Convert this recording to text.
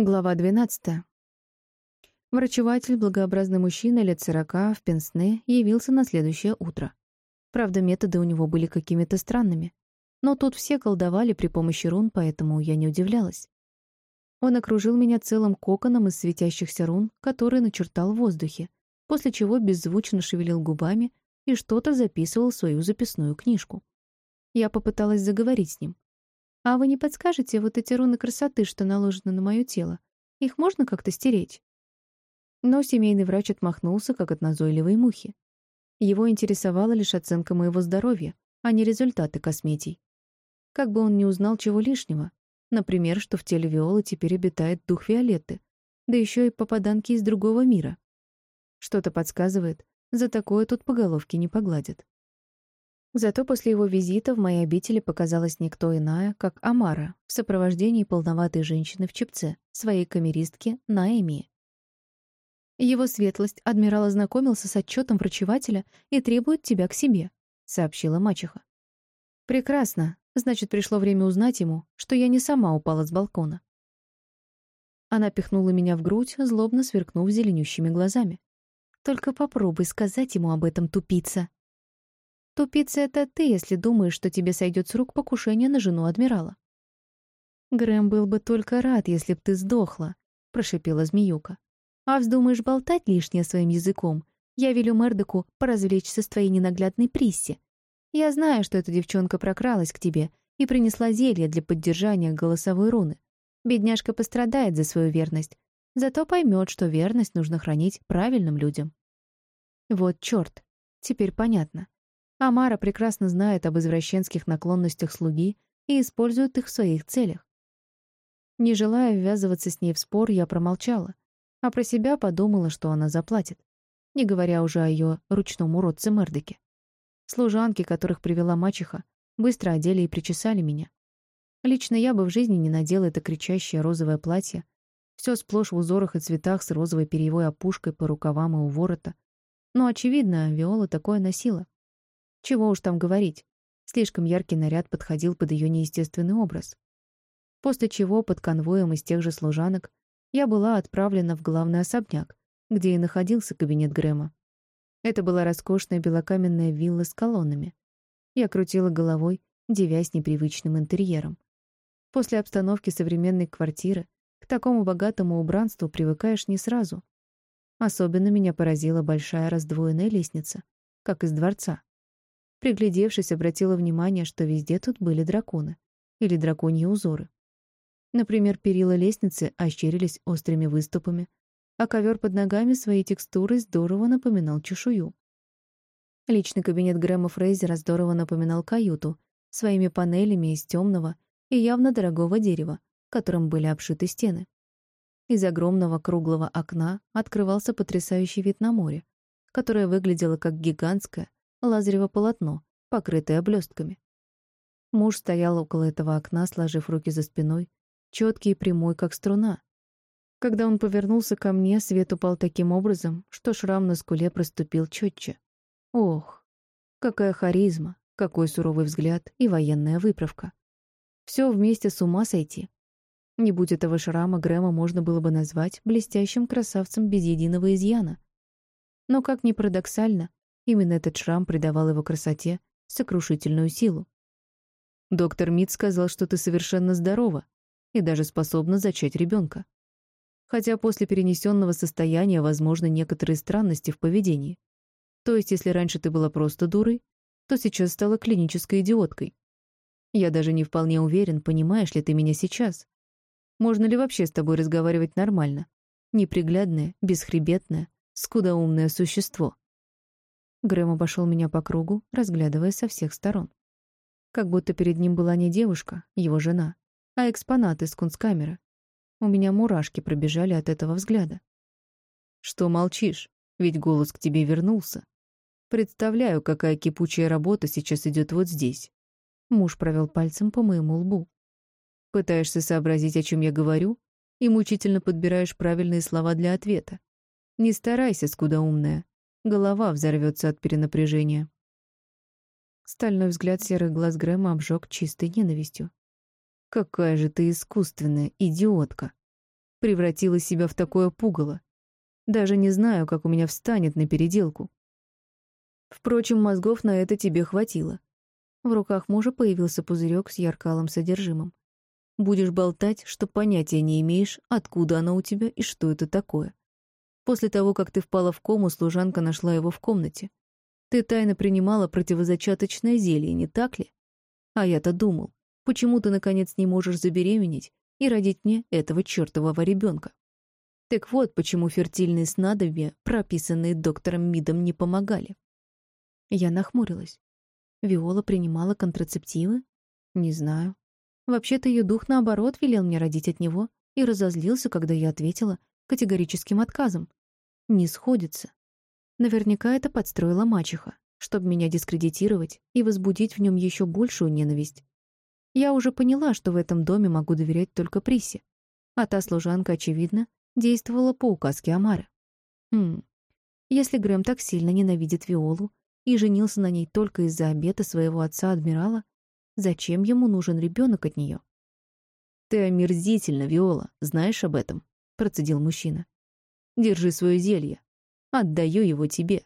Глава 12. Врачеватель, благообразный мужчина лет сорока, в пенсне, явился на следующее утро. Правда, методы у него были какими-то странными. Но тут все колдовали при помощи рун, поэтому я не удивлялась. Он окружил меня целым коконом из светящихся рун, который начертал в воздухе, после чего беззвучно шевелил губами и что-то записывал в свою записную книжку. Я попыталась заговорить с ним, «А вы не подскажете, вот эти руны красоты, что наложены на мое тело, их можно как-то стереть?» Но семейный врач отмахнулся, как от назойливой мухи. Его интересовала лишь оценка моего здоровья, а не результаты косметий. Как бы он не узнал чего лишнего, например, что в теле Виолы теперь обитает дух Виолетты, да еще и попаданки из другого мира. Что-то подсказывает, за такое тут по головке не погладят. Зато после его визита в моей обители показалась никто иная, как Амара, в сопровождении полноватой женщины в чепце, своей камеристки Наэми. «Его светлость, адмирал ознакомился с отчетом врачевателя и требует тебя к себе», — сообщила мачеха. «Прекрасно. Значит, пришло время узнать ему, что я не сама упала с балкона». Она пихнула меня в грудь, злобно сверкнув зеленющими глазами. «Только попробуй сказать ему об этом, тупица!» Тупица — это ты, если думаешь, что тебе сойдет с рук покушение на жену адмирала. Грэм был бы только рад, если б ты сдохла, — прошипела змеюка. А вздумаешь болтать лишнее своим языком, я велю Мердоку поразвлечься с твоей ненаглядной Присси. Я знаю, что эта девчонка прокралась к тебе и принесла зелье для поддержания голосовой руны. Бедняжка пострадает за свою верность, зато поймет, что верность нужно хранить правильным людям. Вот чёрт, теперь понятно. Амара прекрасно знает об извращенских наклонностях слуги и использует их в своих целях. Не желая ввязываться с ней в спор, я промолчала, а про себя подумала, что она заплатит, не говоря уже о ее ручном уродце Мердеке. Служанки, которых привела мачеха, быстро одели и причесали меня. Лично я бы в жизни не надела это кричащее розовое платье, все сплошь в узорах и цветах с розовой перьевой опушкой по рукавам и у ворота. Но, очевидно, Виола такое носила. Чего уж там говорить. Слишком яркий наряд подходил под ее неестественный образ. После чего, под конвоем из тех же служанок, я была отправлена в главный особняк, где и находился кабинет Грэма. Это была роскошная белокаменная вилла с колоннами. Я крутила головой, девясь непривычным интерьером. После обстановки современной квартиры к такому богатому убранству привыкаешь не сразу. Особенно меня поразила большая раздвоенная лестница, как из дворца. Приглядевшись, обратила внимание, что везде тут были драконы. Или драконьи узоры. Например, перила лестницы ощерились острыми выступами, а ковер под ногами своей текстурой здорово напоминал чешую. Личный кабинет Грэма Фрейзера здорово напоминал каюту, своими панелями из темного и явно дорогого дерева, которым были обшиты стены. Из огромного круглого окна открывался потрясающий вид на море, которое выглядело как гигантское, лазарево полотно, покрытое блестками. Муж стоял около этого окна, сложив руки за спиной, четкий и прямой, как струна. Когда он повернулся ко мне, свет упал таким образом, что шрам на скуле проступил четче. Ох, какая харизма, какой суровый взгляд и военная выправка. Все вместе с ума сойти. Не будь этого шрама, Грэма можно было бы назвать блестящим красавцем без единого изъяна. Но, как ни парадоксально, Именно этот шрам придавал его красоте сокрушительную силу. Доктор Мид сказал, что ты совершенно здорова и даже способна зачать ребенка. Хотя после перенесенного состояния возможны некоторые странности в поведении. То есть, если раньше ты была просто дурой, то сейчас стала клинической идиоткой. Я даже не вполне уверен, понимаешь ли ты меня сейчас. Можно ли вообще с тобой разговаривать нормально? Неприглядное, бесхребетное, скудоумное существо. Грэм обошел меня по кругу, разглядывая со всех сторон. Как будто перед ним была не девушка, его жена, а экспонат из кунсткамеры. У меня мурашки пробежали от этого взгляда. «Что молчишь? Ведь голос к тебе вернулся. Представляю, какая кипучая работа сейчас идет вот здесь». Муж провел пальцем по моему лбу. «Пытаешься сообразить, о чем я говорю, и мучительно подбираешь правильные слова для ответа. Не старайся, скудоумная. Голова взорвется от перенапряжения. Стальной взгляд серых глаз Грэма обжег чистой ненавистью. «Какая же ты искусственная идиотка!» Превратила себя в такое пугало. Даже не знаю, как у меня встанет на переделку. Впрочем, мозгов на это тебе хватило. В руках мужа появился пузырек с яркалым содержимым. Будешь болтать, что понятия не имеешь, откуда оно у тебя и что это такое. После того, как ты впала в кому, служанка нашла его в комнате. Ты тайно принимала противозачаточное зелье, не так ли? А я-то думал, почему ты, наконец, не можешь забеременеть и родить мне этого чертового ребенка? Так вот, почему фертильные снадобья, прописанные доктором Мидом, не помогали. Я нахмурилась. Виола принимала контрацептивы? Не знаю. Вообще-то ее дух, наоборот, велел мне родить от него и разозлился, когда я ответила категорическим отказом. Не сходится. Наверняка это подстроила мачеха, чтобы меня дискредитировать и возбудить в нем еще большую ненависть. Я уже поняла, что в этом доме могу доверять только Присе, а та служанка, очевидно, действовала по указке Амары. Хм, если Грэм так сильно ненавидит Виолу и женился на ней только из-за обета своего отца-адмирала, зачем ему нужен ребенок от нее? «Ты омерзительна, Виола, знаешь об этом?» — процедил мужчина. «Держи свое зелье. Отдаю его тебе.